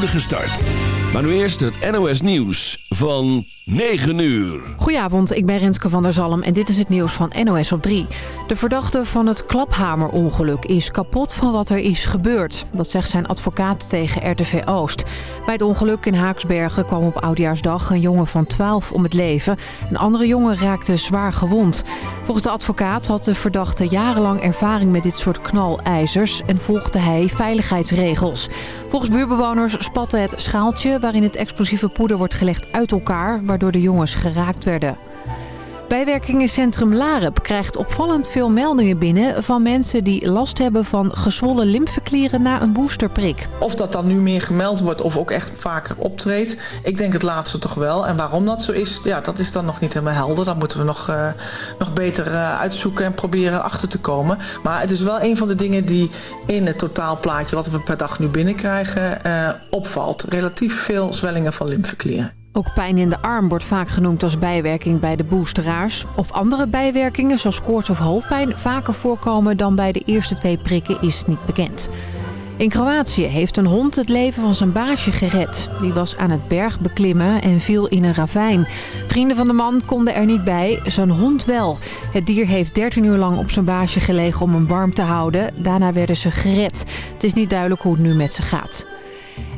start. Maar nu eerst het NOS Nieuws van 9 uur. Goedenavond, ik ben Renske van der Zalm en dit is het nieuws van NOS op 3. De verdachte van het klaphamerongeluk is kapot van wat er is gebeurd. Dat zegt zijn advocaat tegen RTV Oost. Bij het ongeluk in Haaksbergen kwam op Oudjaarsdag een jongen van 12 om het leven. Een andere jongen raakte zwaar gewond. Volgens de advocaat had de verdachte jarenlang ervaring met dit soort knalijzers... en volgde hij veiligheidsregels. Volgens buurbewoners spatte het schaaltje waarin het explosieve poeder wordt gelegd uit elkaar... waardoor de jongens geraakt werden. Bijwerkingencentrum Larep krijgt opvallend veel meldingen binnen van mensen die last hebben van gezwollen lymfeklieren na een boosterprik. Of dat dan nu meer gemeld wordt of ook echt vaker optreedt, ik denk het laatste toch wel. En waarom dat zo is, ja, dat is dan nog niet helemaal helder. Dat moeten we nog, uh, nog beter uh, uitzoeken en proberen achter te komen. Maar het is wel een van de dingen die in het totaalplaatje wat we per dag nu binnenkrijgen uh, opvalt. Relatief veel zwellingen van lymfeklieren. Ook pijn in de arm wordt vaak genoemd als bijwerking bij de boosteraars. Of andere bijwerkingen zoals koorts of hoofdpijn vaker voorkomen dan bij de eerste twee prikken is niet bekend. In Kroatië heeft een hond het leven van zijn baasje gered. Die was aan het berg beklimmen en viel in een ravijn. Vrienden van de man konden er niet bij, zijn hond wel. Het dier heeft 13 uur lang op zijn baasje gelegen om hem warm te houden. Daarna werden ze gered. Het is niet duidelijk hoe het nu met ze gaat.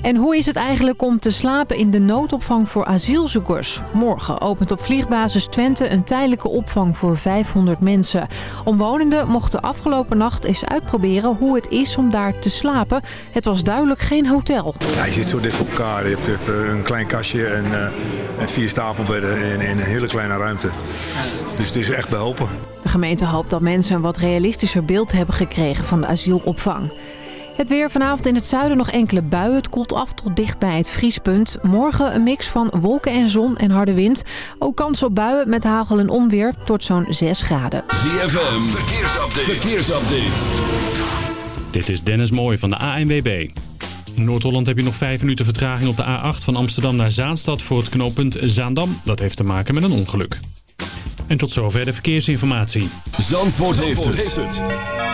En hoe is het eigenlijk om te slapen in de noodopvang voor asielzoekers? Morgen opent op vliegbasis Twente een tijdelijke opvang voor 500 mensen. Omwonenden mochten afgelopen nacht eens uitproberen hoe het is om daar te slapen. Het was duidelijk geen hotel. Ja, je zit zo dicht op elkaar. Je hebt een klein kastje en, uh, en vier stapelbedden in, in een hele kleine ruimte. Dus het is echt behelpen. De gemeente hoopt dat mensen een wat realistischer beeld hebben gekregen van de asielopvang. Het weer vanavond in het zuiden nog enkele buien. Het koelt af tot dicht bij het vriespunt. Morgen een mix van wolken en zon en harde wind. Ook kans op buien met hagel en onweer tot zo'n 6 graden. ZFM, verkeersupdate. verkeersupdate. Dit is Dennis Mooij van de ANWB. In Noord-Holland heb je nog 5 minuten vertraging op de A8 van Amsterdam naar Zaanstad voor het knooppunt Zaandam. Dat heeft te maken met een ongeluk. En tot zover de verkeersinformatie. Zandvoort, Zandvoort heeft, het.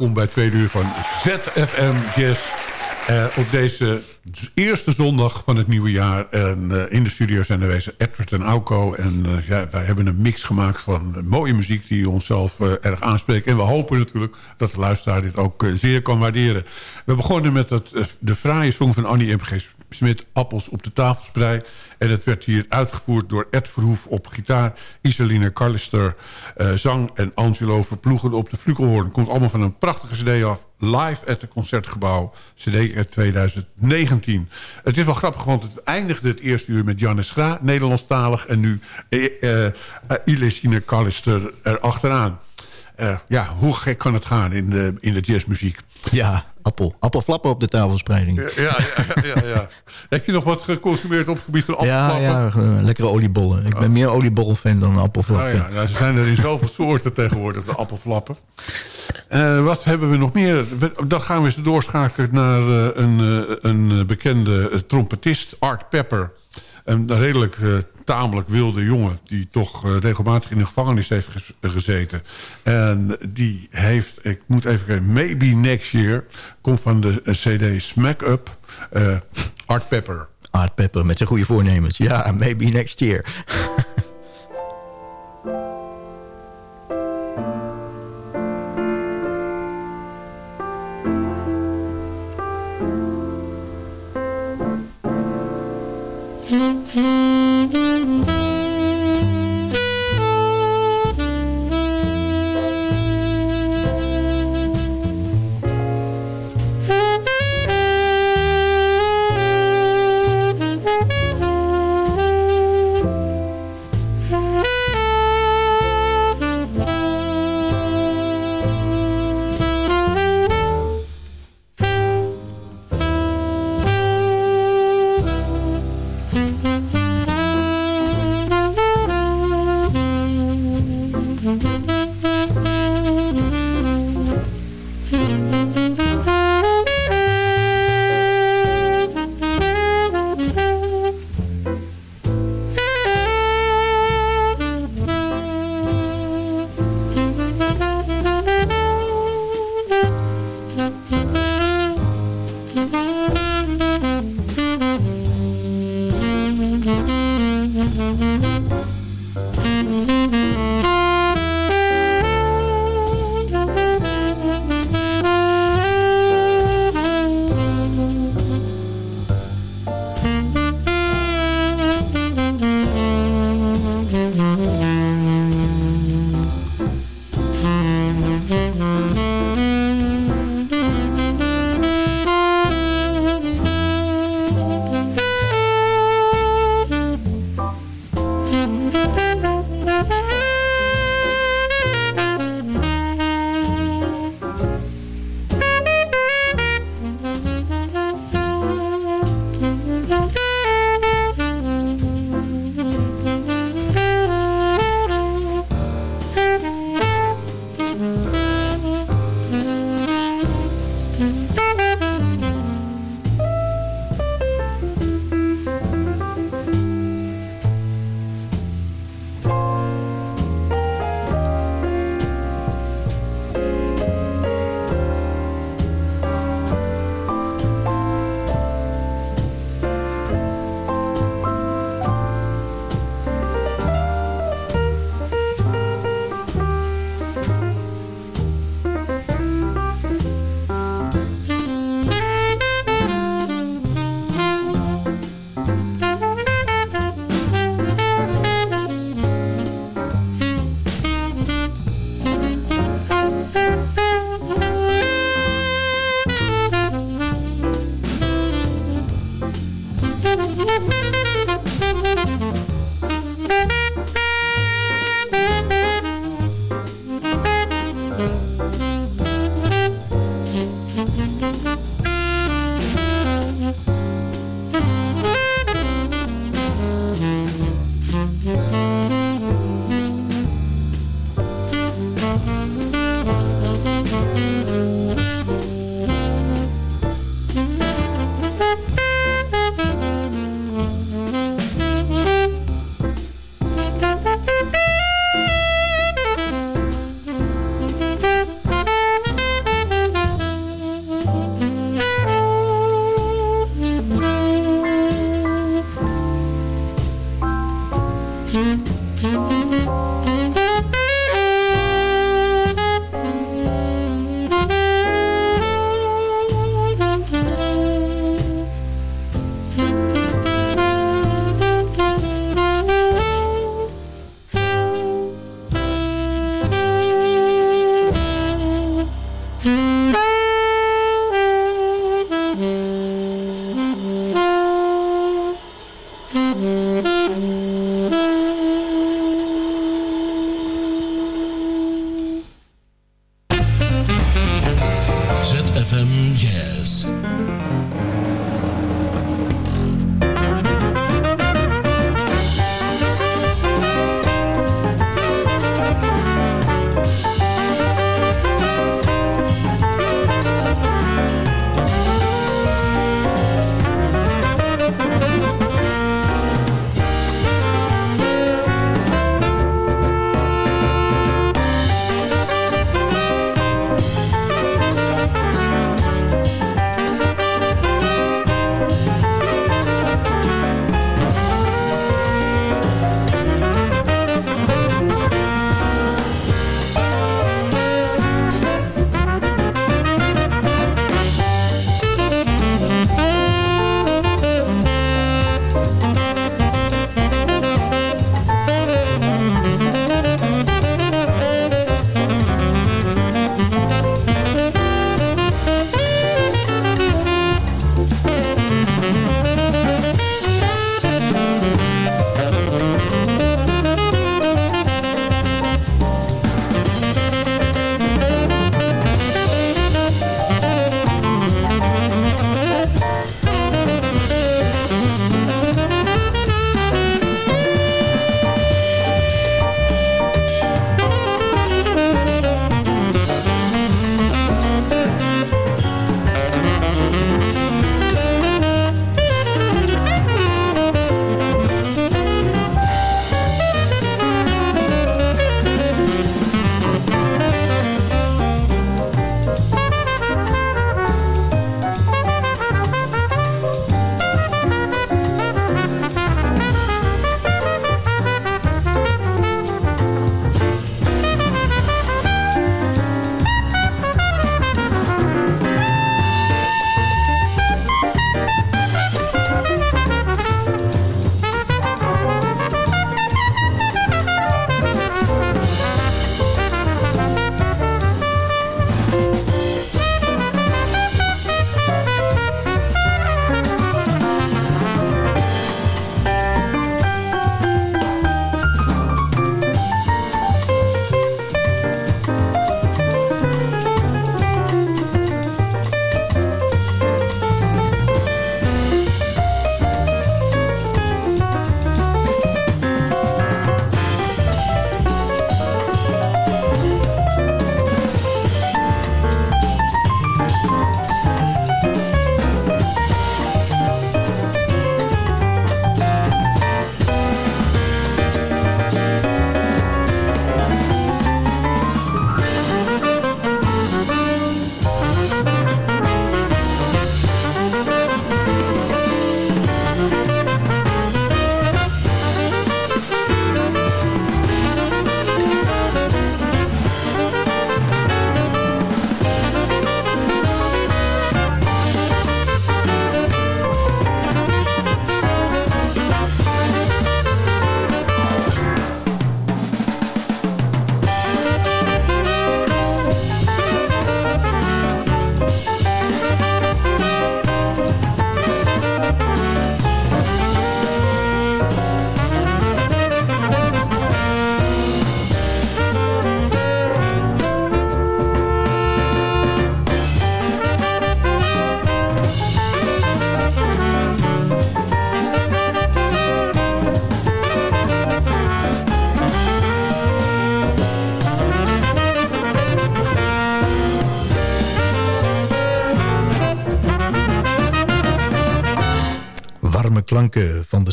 Welkom bij tweede uur van ZFM Jazz. Uh, op deze eerste zondag van het nieuwe jaar. En uh, in de studio zijn aanwezig Edward en Auko. En uh, ja, wij hebben een mix gemaakt van mooie muziek die onszelf erg aanspreekt. En we hopen natuurlijk dat de luisteraar dit ook zeer kan waarderen. We begonnen met het, de fraaie song van Annie M.G. Smit, Appels op de tafelsprei. En het werd hier uitgevoerd door Ed Verhoef op gitaar... Isaline Carlister uh, zang en Angelo Verploegen op de flugelhoorn. Komt allemaal van een prachtige cd af. Live at het Concertgebouw, cd uit 2019. Het is wel grappig, want het eindigde het eerste uur met Jannes Gra... Nederlandstalig en nu uh, uh, Isaline Carlister erachteraan. Uh, ja, hoe gek kan het gaan in de, in de jazzmuziek? Ja, appel. Appelflappen op de tafelspreiding. Ja, ja, ja, ja, Heb je nog wat geconsumeerd op het gebied van appelflappen? Ja, ja lekkere oliebollen. Ik ben oh. meer oliebollen-fan dan appelflappen. Oh, ja. Nou, ze zijn er in zoveel soorten tegenwoordig, de appelflappen. Uh, wat hebben we nog meer? Dan gaan we eens doorschakelen naar uh, een, een bekende trompetist, Art Pepper. Een redelijk tamelijk wilde jongen... die toch uh, regelmatig in de gevangenis heeft gezeten. En die heeft, ik moet even kijken... Maybe Next Year komt van de uh, cd Smack Up... Art Pepper. Art Pepper met zijn goede voornemens. Ja, Maybe Next Year.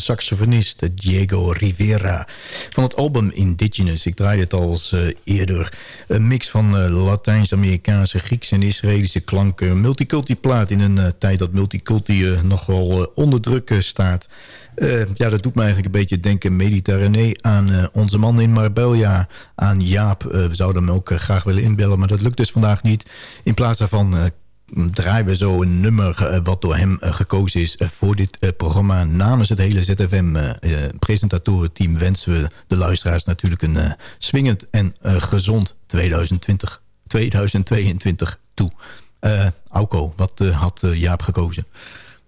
saxofonist Diego Rivera. Van het album Indigenous. Ik draaide het al uh, eerder. Een mix van uh, Latijns-Amerikaanse, Griekse en Israëlische klanken. Multiculti plaat in een uh, tijd dat multiculti nogal onder druk staat. Ja, dat doet me eigenlijk een beetje denken Mediterranee aan onze man in Marbella, aan Jaap. We zouden hem ook graag willen inbellen, maar dat lukt dus vandaag niet. In plaats daarvan draaien we zo een nummer wat door hem gekozen is voor dit programma. Namens het hele ZFM-presentatorenteam wensen we de luisteraars natuurlijk een swingend en gezond 2020, 2022 toe. Auko, wat had Jaap gekozen?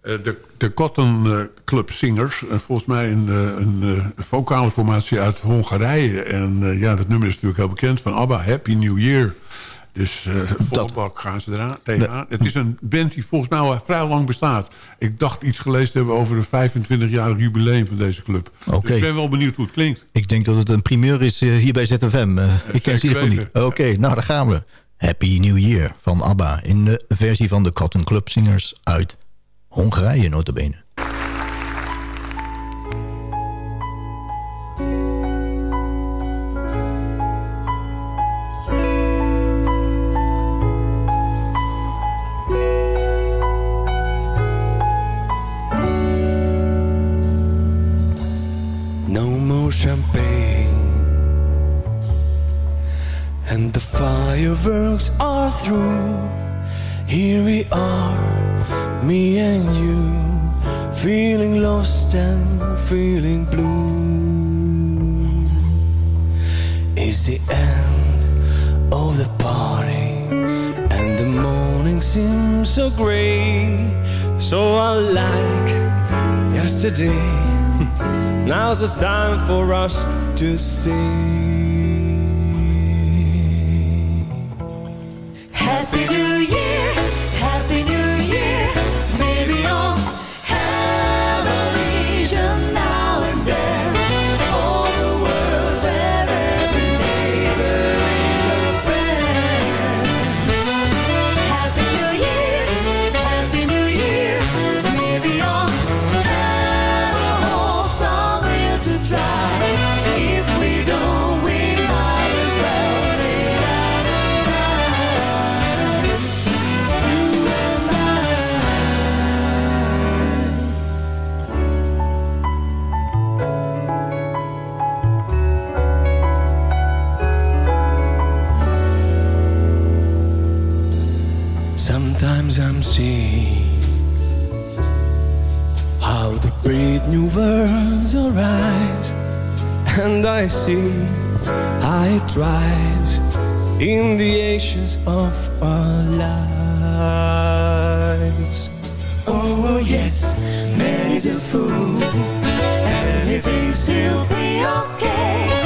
de, de Cotton Club Singers, volgens mij een, een, vocale formatie uit Hongarije. En ja, dat nummer is natuurlijk heel bekend van ABBA, Happy New Year. Dus uh, volle bak gaan ze eraan tegenaan. Het is een band die volgens mij al vrij lang bestaat. Ik dacht iets gelezen te hebben over een 25-jarig jubileum van deze club. Okay. Dus ik ben wel benieuwd hoe het klinkt. Ik denk dat het een primeur is uh, hier bij ZFM. Uh, ik ken ze hiervan niet. Oké, okay, nou daar gaan we. Happy New Year van ABBA in de versie van de Cotton Club Singers uit Hongarije notabene. Lost and feeling blue. It's the end of the party, and the morning seems so gray, so unlike yesterday. Now's the time for us to sing. Of our lives. Oh, yes, man is a fool, and he thinks he'll be okay.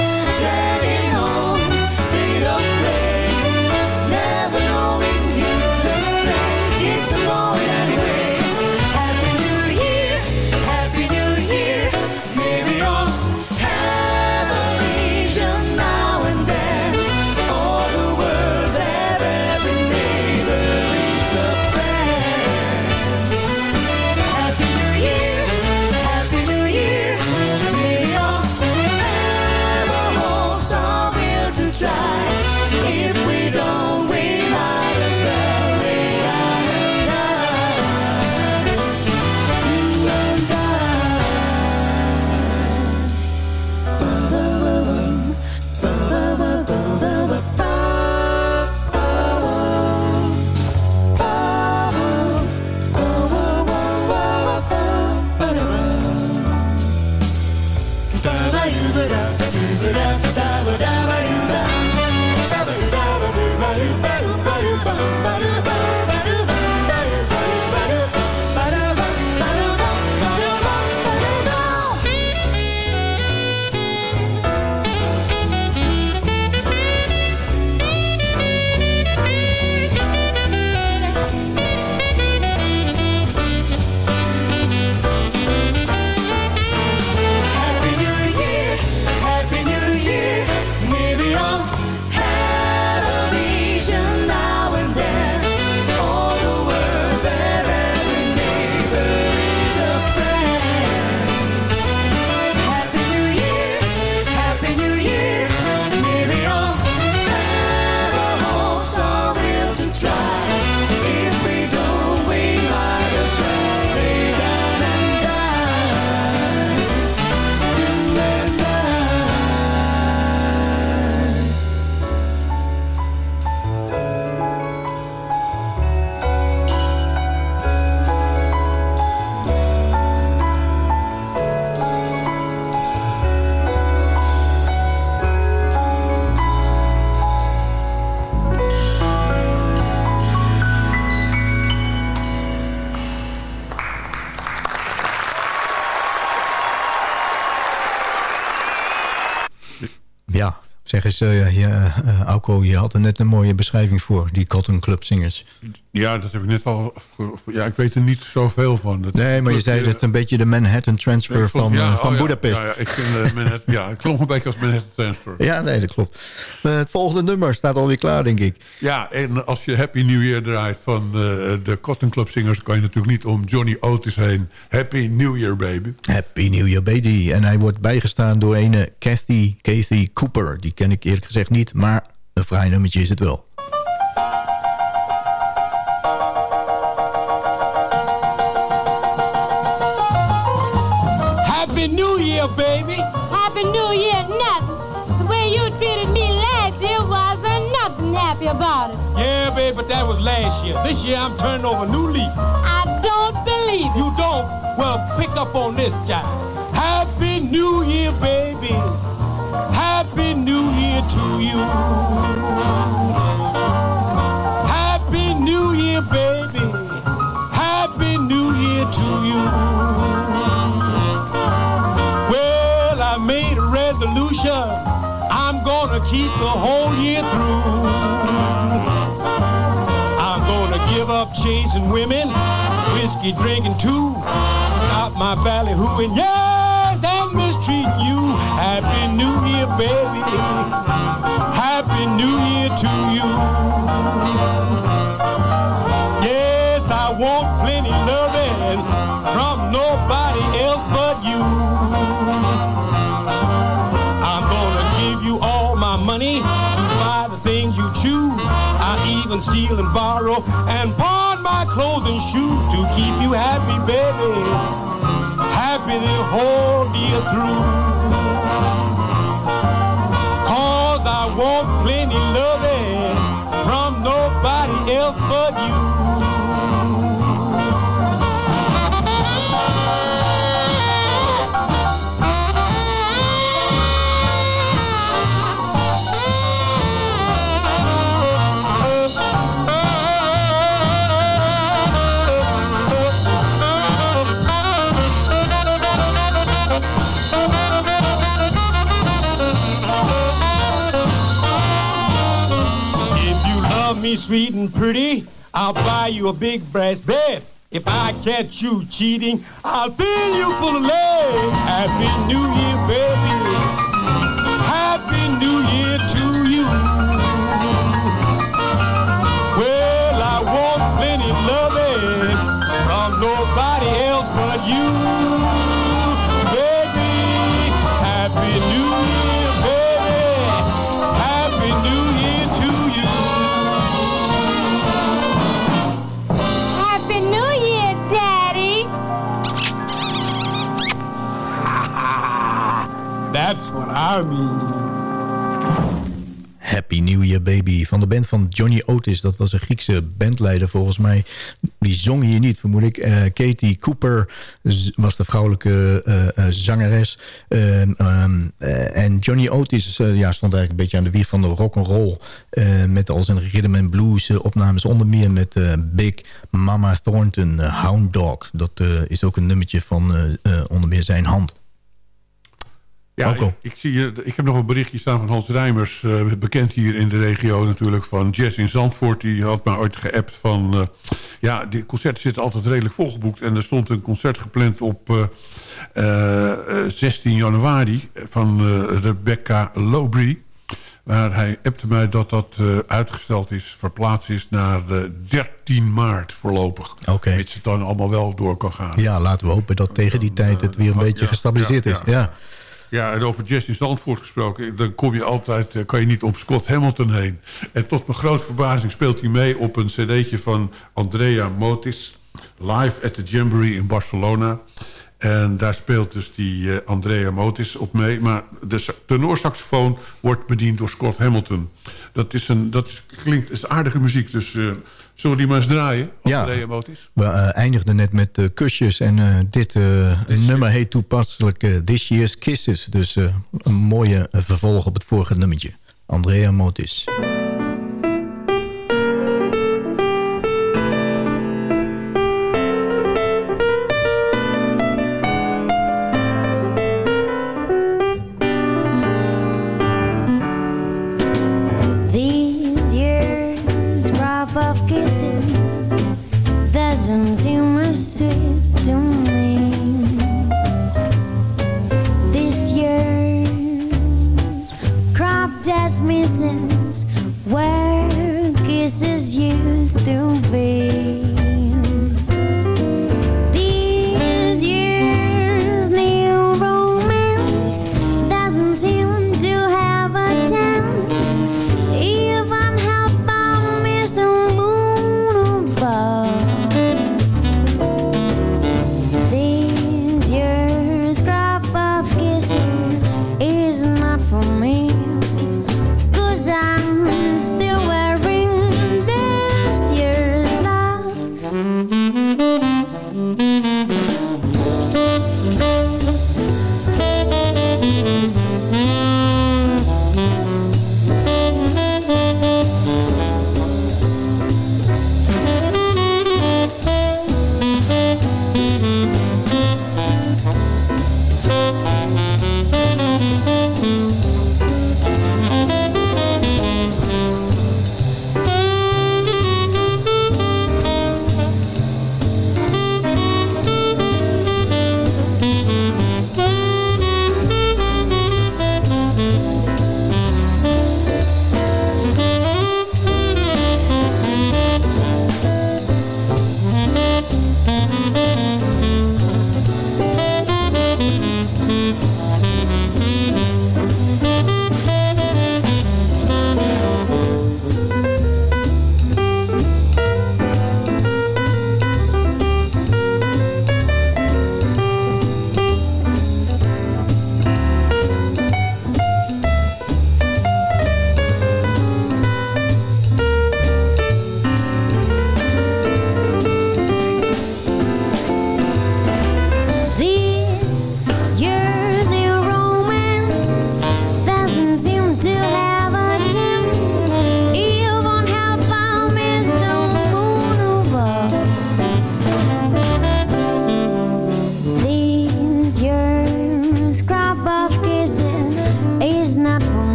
Eens, uh, ja, uh, Auko, je had er net een mooie beschrijving voor, die Cotton Club zingers. Ja, dat heb ik net al... Ja, ik weet er niet zoveel van. Dat, nee, maar je zei dat het een beetje de Manhattan Transfer Nee, van, ja, eh, van oh, ja, Budapest. Ja, ja, ik vind, eh, Manhattan, ja, het klonk een beetje als Manhattan Transfer. Ja, nee, dat klopt. Eh, het volgende nummer staat alweer klaar, denk ik. Ja, en als je Happy New Year draait van eh, de Cotton Club Singers... kan je natuurlijk niet om Johnny Otis heen. Happy New Year, baby. Happy New Year, baby. En hij wordt bijgestaan door ene Kathy, Kathy Cooper. Die ken ik eerlijk gezegd niet, maar een fraai nummertje is het wel. Last year. This year I'm turning over a new leaf. I don't believe it. You don't? Well, pick up on this guy. Happy New Year, baby. Happy New Year to you. Happy New Year, baby. Happy New Year to you. Well, I made a resolution. I'm gonna keep the whole year through. Chasing women, whiskey drinking too. Stop my ballyhooing, yes, and mistreating you. Happy New Year, baby. Happy New Year to you. Even steal and borrow and pawn my clothes and shoes to keep you happy, baby. Happy the whole year through. And pretty, I'll buy you a big brass bed. If I catch you cheating, I'll fill you full of lead. Happy New Year, baby. Johnny Otis. Dat was een Griekse bandleider volgens mij. Die zong hier niet, vermoed ik. Eh, Katie Cooper was de vrouwelijke eh, eh, zangeres. Ehm, ehm, eh, en Johnny Otis ja, stond eigenlijk een beetje aan de wieg van de rock'n'roll. met al zijn rhythm and blues opnames. Onder meer met Big Mama Thornton, Hound Dog. Dat is ook een nummertje van onder meer zijn hand. Ja, ik, ik zie hier, ik heb nog een berichtje staan van Hans Rijmers. eh, bekend hier in de regio natuurlijk van Jazz in Zandvoort. Die had me ooit geappt van... eh, ja, die concerten zitten altijd redelijk volgeboekt. En er stond een concert gepland op eh, eh, 16 januari... van Rebecca Lowry. Maar hij appte mij dat dat uitgesteld is, verplaatst is naar eh, 13 maart voorlopig. Oké. Mits het dan allemaal wel door kan gaan. Ja, laten we hopen dat tegen die tijd het weer een beetje Ja, gestabiliseerd ja, is. ja. Ja. En over Jazz in Zandvoort gesproken... dan kom je altijd, eh, kan je niet om Scott Hamilton heen. En tot mijn grote verbazing speelt hij mee op een cd'tje van Andrea Motis... live at the Jamboree in Barcelona. En daar speelt dus die eh, Andrea Motis op mee. Maar de sa- tenorsaxofoon wordt bediend door Scott Hamilton. Dat is, een, dat klinkt, is aardige muziek, dus... eh, Zullen we die maar eens draaien? Ja. Andrea Motis? We eh, eindigden net met eh, kusjes en eh, dit nummer heet toepasselijk This Year's Kisses. Dus een mooie vervolg op het vorige nummertje. Andrea Motis.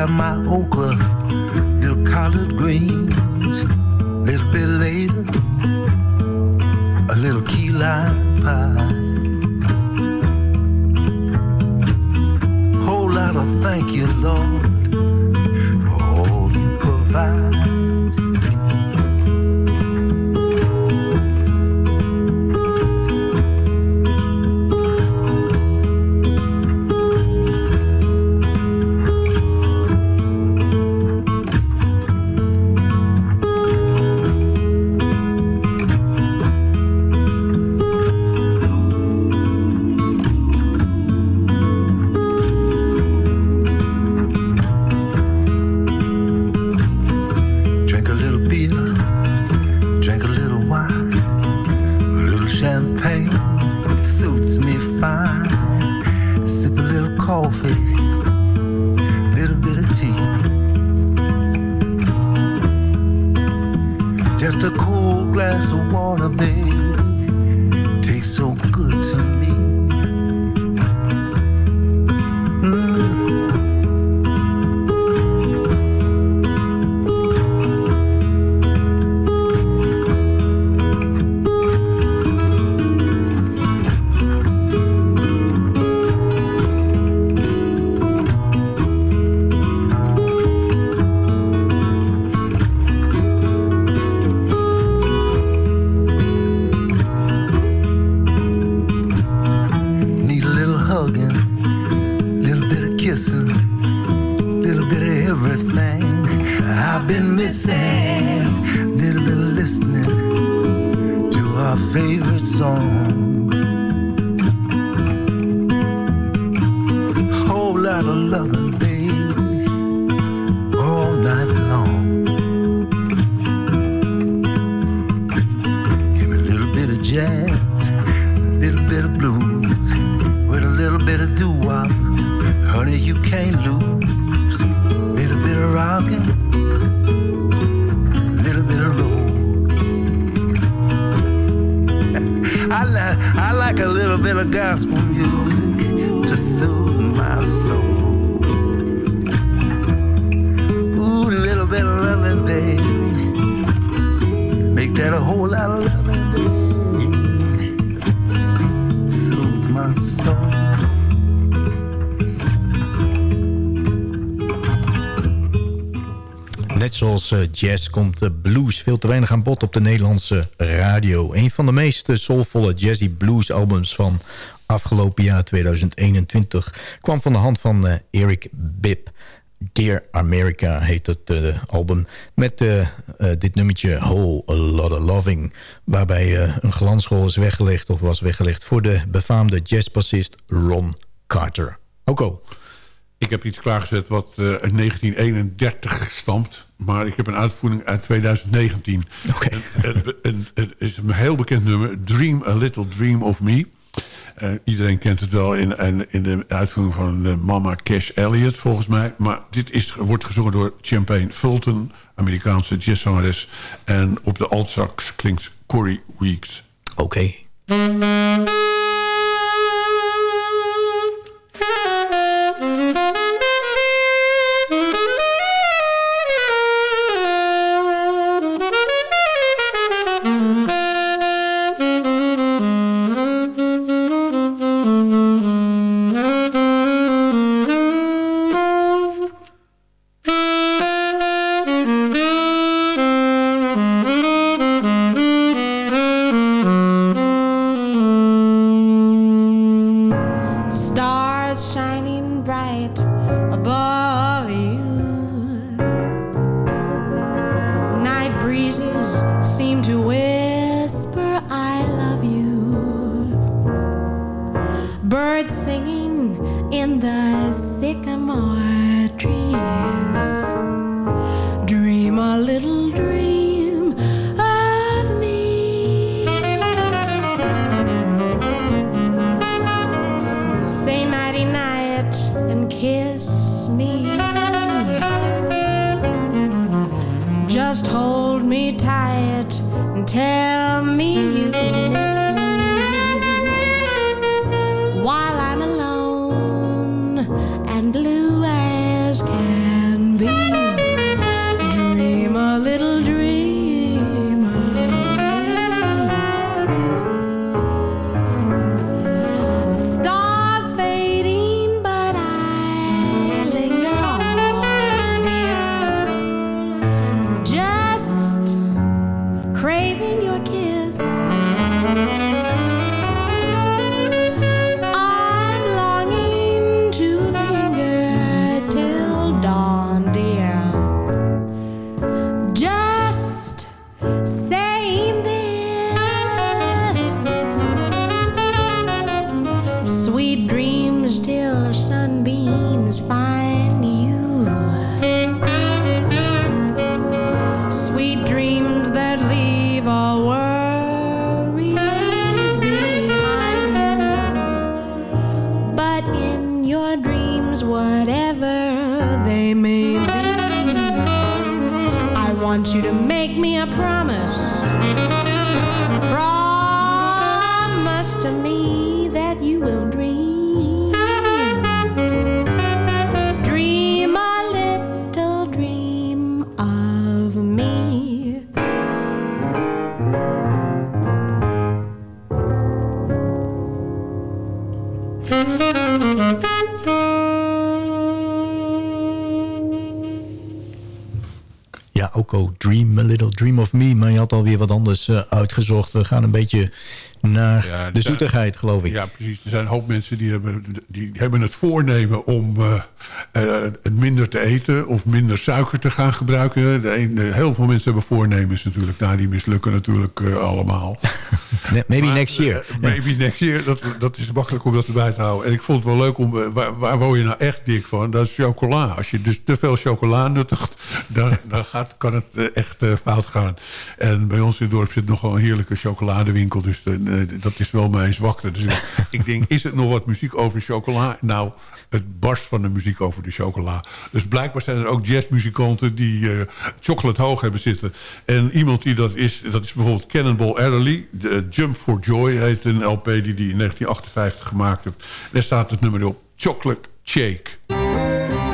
have my okra, little collard greens. A Little bit later, a little key lime pie. Whole lot of thank you, Lord, for all you provide. Favorite song. Whole lot of loving, like a little bit of gospel music to soothe my soul. Ooh, a little bit of loving, baby. Make that a whole lot of loving, zoals eh, jazz komt de blues veel te weinig aan bod op de Nederlandse radio. Een van de meest eh, soulvolle jazzy blues albums van afgelopen jaar 2021... kwam van de hand van eh, Eric Bibb. Dear America heet het eh, album. Met eh, eh, dit nummertje Whole A Lot of Loving. Waarbij eh, een glansrol is weggelegd of was weggelegd... voor de befaamde jazzbassist Ron Carter. Oko. Ik heb iets klaargezet wat eh, uit 1931 stamt. Maar ik heb een uitvoering uit 2019. En, en, en, het is een heel bekend nummer. Dream a Little Dream of Me. Eh, iedereen kent het wel in, in, in de uitvoering van eh, Mama Cash Elliot volgens mij. Maar dit is, wordt gezongen door Champagne Fulton. Amerikaanse jazzzangeres. En op de altsax klinkt Corey Weeks. Oké. Eh, uitgezocht. We gaan een beetje naar Ja, de zijn- zoetigheid, geloof ik. Ja, precies. Er zijn een hoop mensen die hebben, die hebben het voornemen om het minder te eten of minder suiker te gaan gebruiken. De een, heel veel mensen hebben voornemens natuurlijk. Nou, die mislukken natuurlijk allemaal. Ne- maybe Maar, next year. eh, maybe next year. Dat, dat is makkelijk om dat erbij te houden. En ik vond het wel leuk om... eh, waar, waar word je nou echt dik van? Dat is chocola. Als je dus te veel chocola nuttigt... dan, dan gaat, kan het eh, echt fout gaan. En bij ons in het dorp zit nog wel een heerlijke chocoladewinkel. Dus dat is wel mijn zwakte. Dus ik, denk, is het nog wat muziek over chocola? Nou, het barst van de muziek over de chocola. Dus blijkbaar zijn er ook jazzmuzikanten... die eh, chocolate hoog hebben zitten. En iemand die dat is, dat is bijvoorbeeld Cannonball Adderley. De, Jump for Joy heet een LP die hij in 1958 gemaakt heeft. Daar staat het nummer op. Chocolate Shake.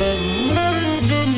In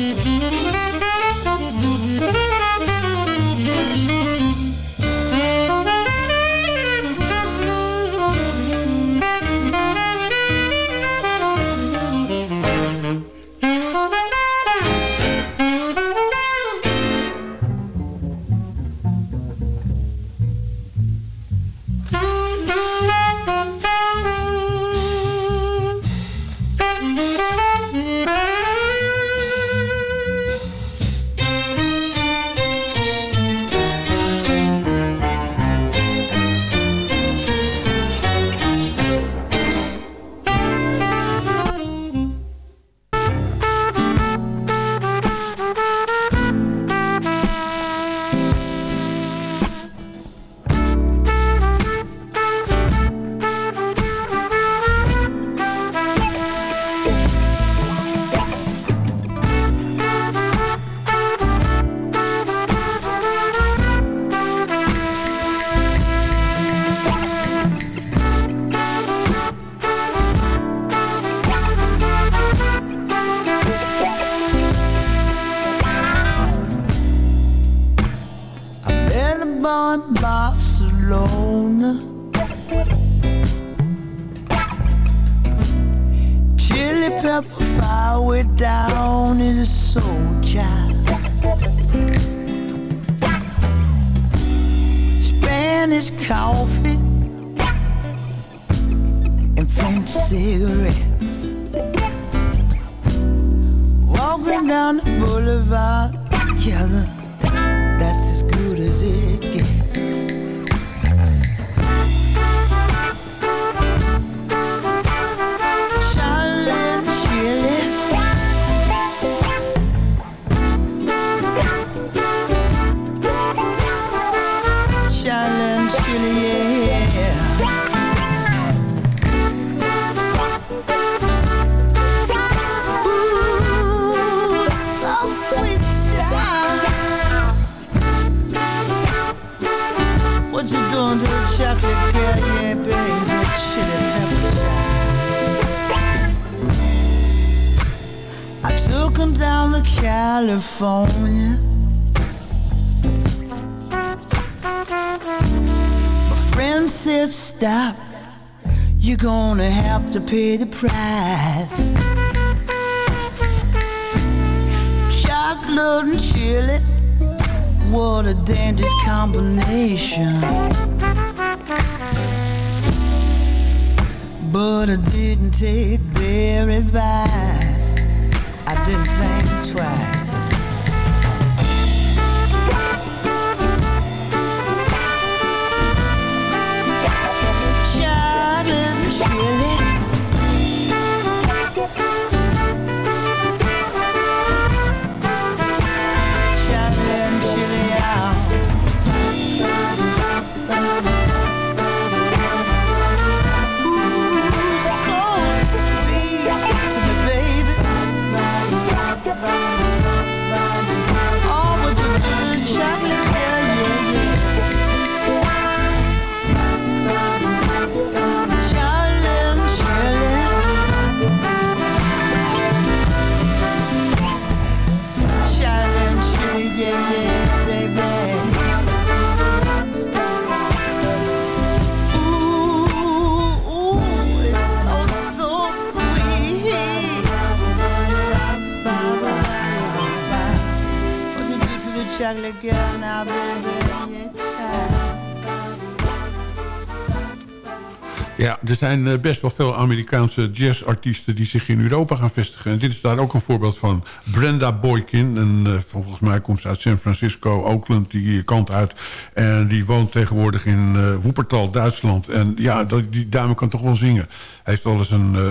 California. My friend said, Stop, you're gonna have to pay the price. Chocolate and chili, what a dangerous combination. But I didn't take their advice. Ja, er zijn eh, best wel veel Amerikaanse jazzartiesten... die zich in Europa gaan vestigen. En dit is daar ook een voorbeeld van. Brenda Boykin, en, eh, volgens mij komt ze uit San Francisco, Oakland... die kant uit. En die woont tegenwoordig in uh, Woepertal, Duitsland. En ja, die dame kan toch wel zingen. Hij heeft al eens een, eh,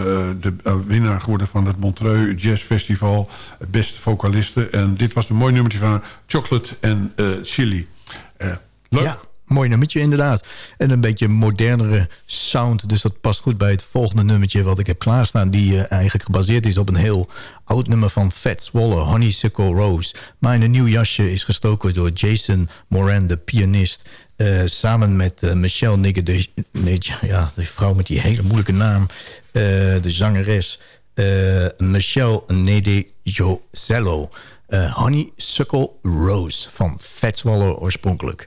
de eh, winnaar geworden van het Montreux Jazz Festival. Beste vocaliste. En dit was een mooi nummertje van Chocolate en eh, Chili. Eh, leuk. Ja, mooi nummertje inderdaad. En een beetje modernere sound. Dus dat past goed bij het volgende nummertje wat ik heb klaarstaan. Die eh, eigenlijk gebaseerd is op een heel oud nummer van Fat Swallow, Honeysuckle Rose. Maar in een nieuw jasje is gestoken door Jason Moran, de pianist. eh, samen met eh, Michelle de, nee, ja, die vrouw met die hele moeilijke naam. de zangeres Michelle Nede Josello. Eh, Honeysuckle Rose van Fat Swallow oorspronkelijk.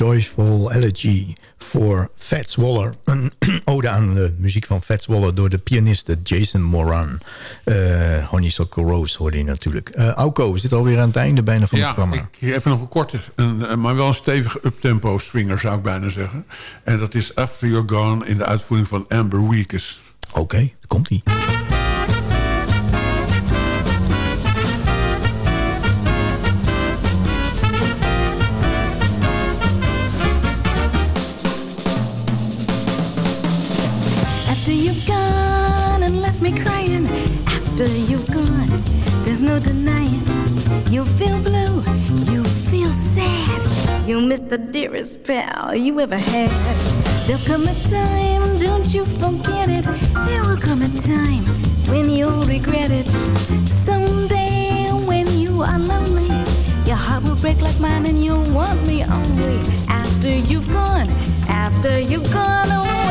Joyful Elegy for Fats Waller. Een ode aan de muziek van Fats Waller door de pianiste Jason Moran. Uh, Honeysuckle Rose hoorde je natuurlijk. Uh, Auko, we zitten alweer aan het einde bijna van ja, het programma. ik heb nog een korte, een, maar wel een stevige uptempo swinger zou ik bijna zeggen. En dat is After You're Gone in de uitvoering van Amber Weekes. Oké, okay, After you've gone and left me crying, after you've gone, there's no denying. You feel blue, you feel sad. You miss the dearest pal you ever had. There'll come a time, don't you forget it. There will come a time when you'll regret it. Someday when you are lonely, your heart will break like mine and you'll want me only after you've gone, after you've gone away.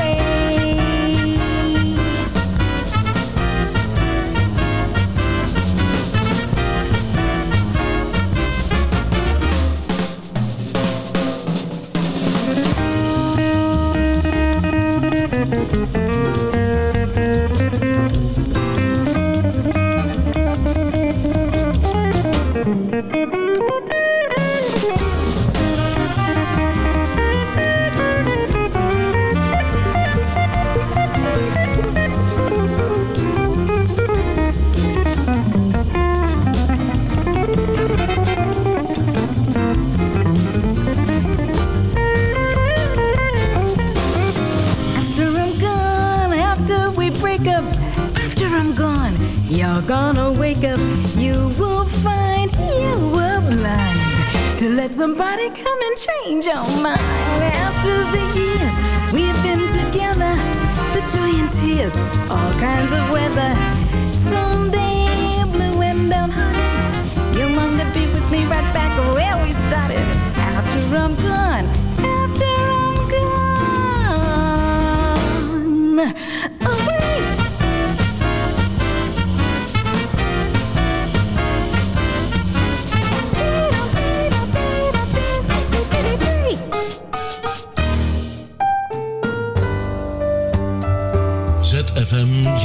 Somebody come and change your mind. After the years we've been together, the joy and tears, all kinds of weather. ZFM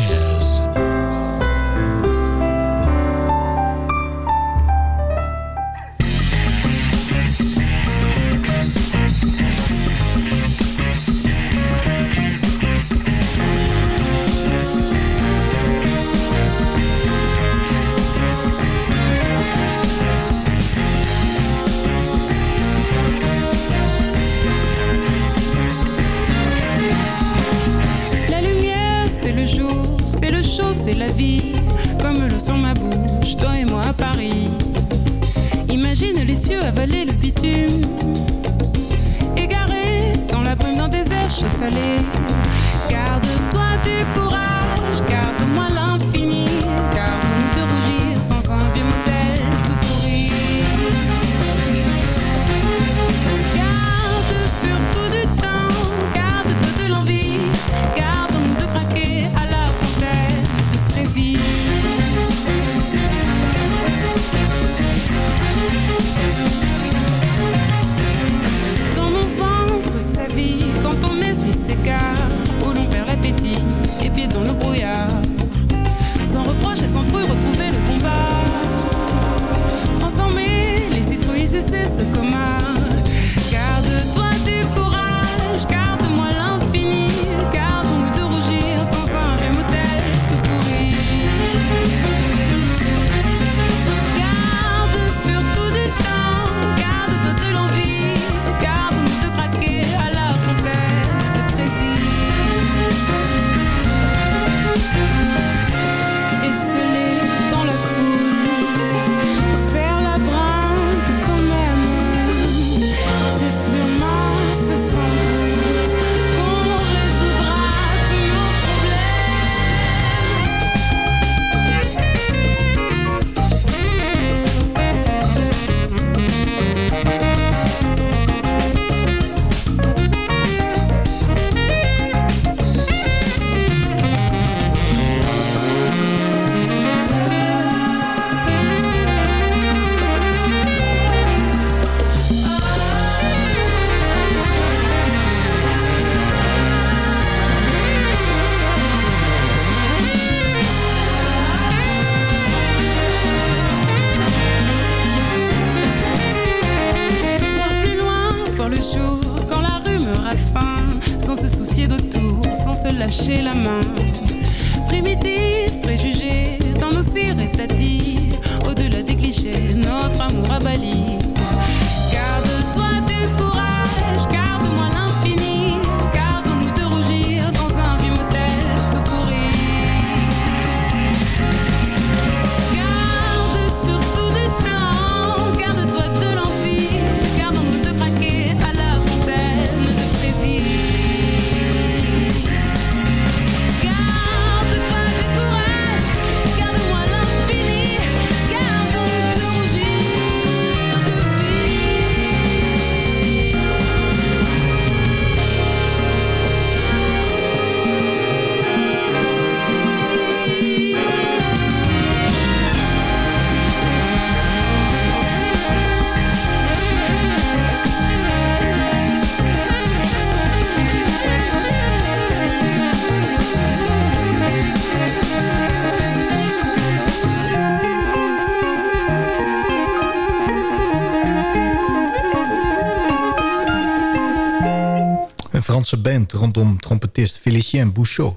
rondom trompetist Félicien Bouchot.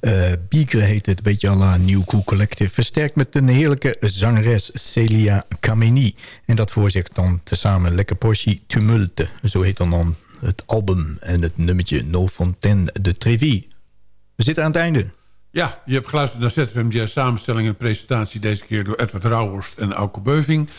Eh Bigre heet het, een beetje à la New Cool Collective. Versterkt met een heerlijke zangeres Celia Kameni. En dat voor zich dan tezamen Lekker Portie Tumulte. Zo heet dan, dan het album en het nummertje No Fontaine de Trevi. We zitten aan het einde. Ja, je hebt geluisterd naar Jazz samenstelling en presentatie... deze keer door Edward Rauhorst en Auke Beuving.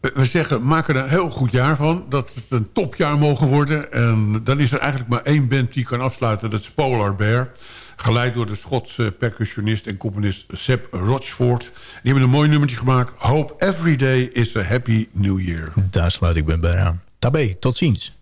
We, zeggen, maak er een heel goed jaar van. Dat het een topjaar mogen worden. En dan is er eigenlijk maar één band die kan afsluiten. Dat is Polar Bear. Geleid door de Schotse percussionist en componist Seb Rochford. Die hebben een mooi nummertje gemaakt. Hope every day is a happy new year. Daar sluit ik me bij aan. Tabé, tot ziens.